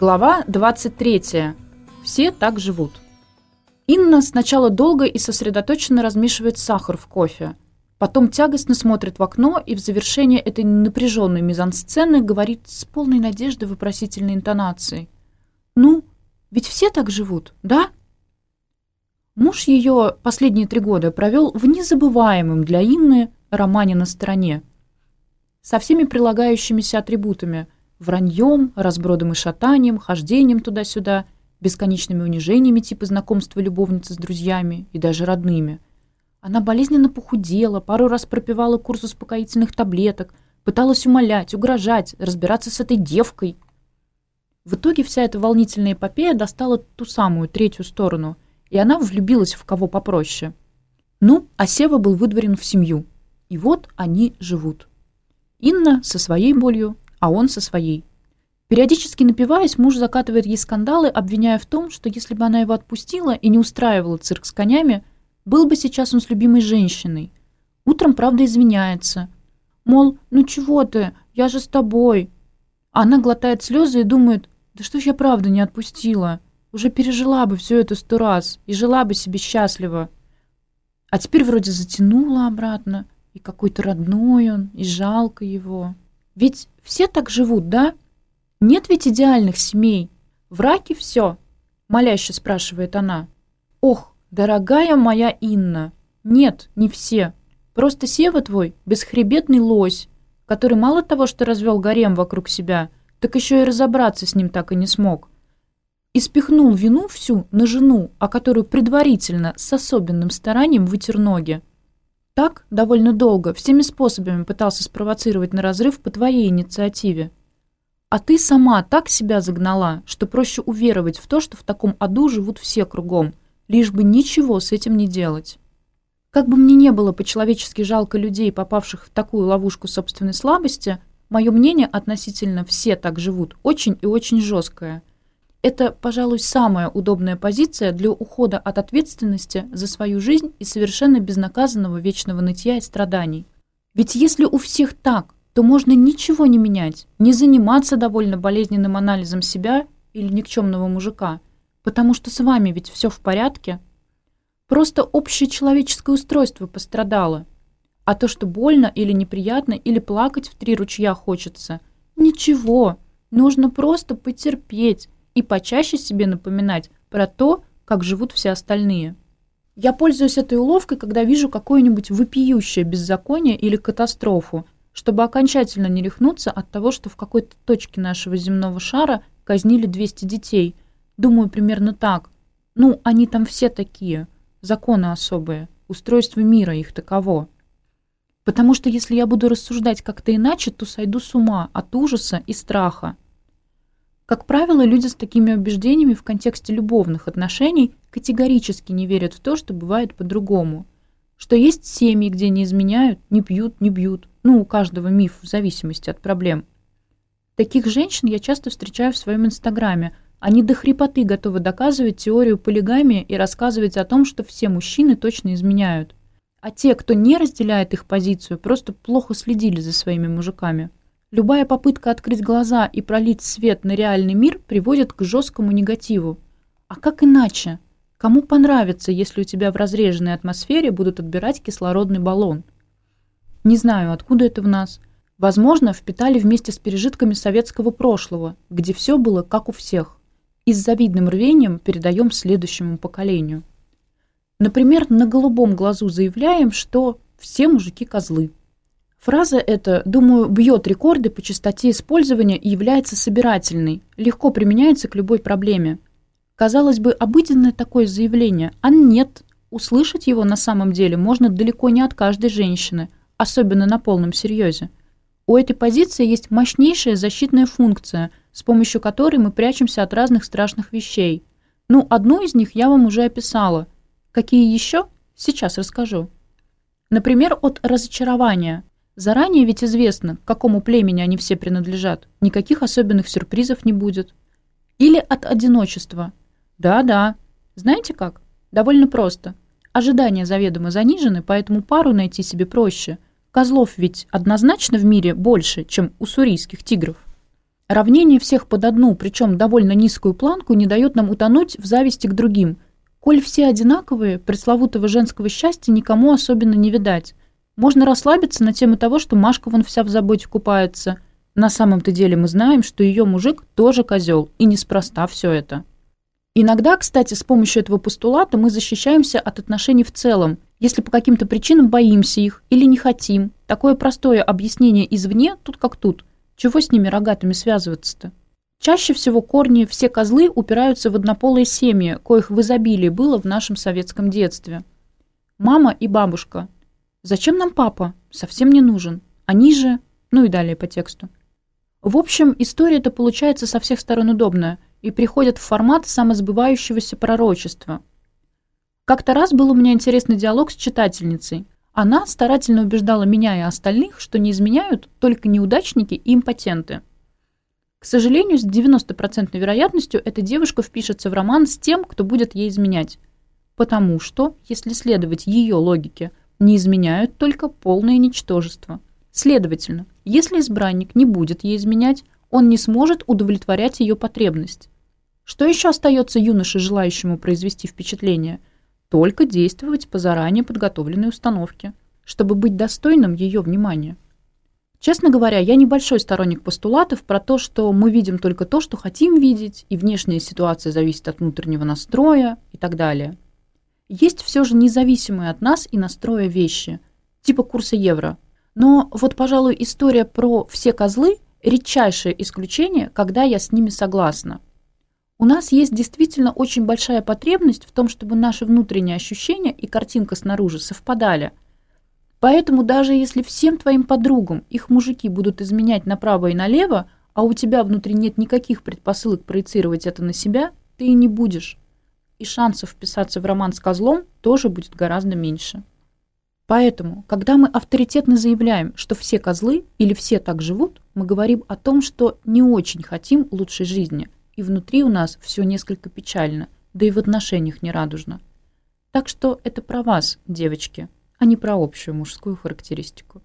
Глава 23. Все так живут. Инна сначала долго и сосредоточенно размешивает сахар в кофе. Потом тягостно смотрит в окно и в завершение этой напряженной мизансцены говорит с полной надеждой вопросительной интонацией. «Ну, ведь все так живут, да?» Муж ее последние три года провел в незабываемом для Инны романе на стороне. Со всеми прилагающимися атрибутами – враньем, разбродом и шатанием, хождением туда-сюда, бесконечными унижениями типа знакомства любовницы с друзьями и даже родными. Она болезненно похудела, пару раз пропивала курс успокоительных таблеток, пыталась умолять, угрожать, разбираться с этой девкой. В итоге вся эта волнительная эпопея достала ту самую третью сторону, и она влюбилась в кого попроще. Ну, а Сева был выдворен в семью. И вот они живут. Инна со своей болью, а он со своей. Периодически напиваясь, муж закатывает ей скандалы, обвиняя в том, что если бы она его отпустила и не устраивала цирк с конями, был бы сейчас он с любимой женщиной. Утром, правда, извиняется. Мол, ну чего ты, я же с тобой. А она глотает слезы и думает, да что ж я правда не отпустила? Уже пережила бы все это сто раз и жила бы себе счастливо. А теперь вроде затянула обратно, и какой-то родной он, и жалко его. Ведь все так живут, да? Нет ведь идеальных семей. Враки все, моляще спрашивает она. Ох, дорогая моя Инна, нет, не все. Просто Сева твой бесхребетный лось, который мало того, что развел гарем вокруг себя, так еще и разобраться с ним так и не смог. И спихнул вину всю на жену, о а которую предварительно с особенным старанием вытер ноги. Так довольно долго, всеми способами пытался спровоцировать на разрыв по твоей инициативе. А ты сама так себя загнала, что проще уверовать в то, что в таком аду живут все кругом, лишь бы ничего с этим не делать. Как бы мне не было по-человечески жалко людей, попавших в такую ловушку собственной слабости, мое мнение относительно «все так живут» очень и очень жесткое – это, пожалуй, самая удобная позиция для ухода от ответственности за свою жизнь и совершенно безнаказанного вечного нытья и страданий. Ведь если у всех так, то можно ничего не менять, не заниматься довольно болезненным анализом себя или никчемного мужика, потому что с вами ведь все в порядке. Просто общее человеческое устройство пострадало. А то, что больно или неприятно, или плакать в три ручья хочется, ничего, нужно просто потерпеть, и почаще себе напоминать про то, как живут все остальные. Я пользуюсь этой уловкой, когда вижу какое-нибудь вопиющее беззаконие или катастрофу, чтобы окончательно не рехнуться от того, что в какой-то точке нашего земного шара казнили 200 детей. Думаю, примерно так. Ну, они там все такие. Законы особые. Устройство мира их таково. Потому что если я буду рассуждать как-то иначе, то сойду с ума от ужаса и страха. Как правило, люди с такими убеждениями в контексте любовных отношений категорически не верят в то, что бывает по-другому. Что есть семьи, где не изменяют, не пьют, не бьют. Ну, у каждого миф в зависимости от проблем. Таких женщин я часто встречаю в своем инстаграме. Они до хрипоты готовы доказывать теорию полигамии и рассказывать о том, что все мужчины точно изменяют. А те, кто не разделяет их позицию, просто плохо следили за своими мужиками. Любая попытка открыть глаза и пролить свет на реальный мир приводит к жесткому негативу. А как иначе? Кому понравится, если у тебя в разреженной атмосфере будут отбирать кислородный баллон? Не знаю, откуда это в нас. Возможно, впитали вместе с пережитками советского прошлого, где все было как у всех. И с завидным рвением передаем следующему поколению. Например, на голубом глазу заявляем, что все мужики козлы – Фраза эта, думаю, бьет рекорды по частоте использования и является собирательной, легко применяется к любой проблеме. Казалось бы, обыденное такое заявление, а нет. Услышать его на самом деле можно далеко не от каждой женщины, особенно на полном серьезе. У этой позиции есть мощнейшая защитная функция, с помощью которой мы прячемся от разных страшных вещей. Ну, одну из них я вам уже описала. Какие еще? Сейчас расскажу. Например, от разочарования. Заранее ведь известно, к какому племени они все принадлежат. Никаких особенных сюрпризов не будет. Или от одиночества. Да-да. Знаете как? Довольно просто. Ожидания заведомо занижены, поэтому пару найти себе проще. Козлов ведь однозначно в мире больше, чем уссурийских тигров. Равнение всех под одну, причем довольно низкую планку, не дает нам утонуть в зависти к другим. Коль все одинаковые, пресловутого женского счастья никому особенно не видать. Можно расслабиться на тему того, что Машка вон вся в заботе купается. На самом-то деле мы знаем, что ее мужик тоже козел, и неспроста все это. Иногда, кстати, с помощью этого постулата мы защищаемся от отношений в целом, если по каким-то причинам боимся их или не хотим. Такое простое объяснение извне, тут как тут. Чего с ними рогатыми связываться-то? Чаще всего корни «все козлы» упираются в однополые семьи, коих в изобилии было в нашем советском детстве. Мама и бабушка – Зачем нам папа? Совсем не нужен. Они же... Ну и далее по тексту. В общем, история-то получается со всех сторон удобная и приходит в формат самосбывающегося пророчества. Как-то раз был у меня интересный диалог с читательницей. Она старательно убеждала меня и остальных, что не изменяют только неудачники и импотенты. К сожалению, с 90% вероятностью эта девушка впишется в роман с тем, кто будет ей изменять. Потому что, если следовать ее логике – не изменяют только полное ничтожество. Следовательно, если избранник не будет ей изменять, он не сможет удовлетворять ее потребность. Что еще остается юноше, желающему произвести впечатление? Только действовать по заранее подготовленной установке, чтобы быть достойным ее внимания. Честно говоря, я небольшой сторонник постулатов про то, что мы видим только то, что хотим видеть, и внешняя ситуация зависит от внутреннего настроя и так далее есть все же независимые от нас и настроя вещи, типа курса евро. Но вот, пожалуй, история про все козлы – редчайшее исключение, когда я с ними согласна. У нас есть действительно очень большая потребность в том, чтобы наши внутренние ощущения и картинка снаружи совпадали. Поэтому даже если всем твоим подругам их мужики будут изменять направо и налево, а у тебя внутри нет никаких предпосылок проецировать это на себя, ты и не будешь и шансов вписаться в роман с козлом тоже будет гораздо меньше. Поэтому, когда мы авторитетно заявляем, что все козлы или все так живут, мы говорим о том, что не очень хотим лучшей жизни, и внутри у нас все несколько печально, да и в отношениях нерадужно. Так что это про вас, девочки, а не про общую мужскую характеристику.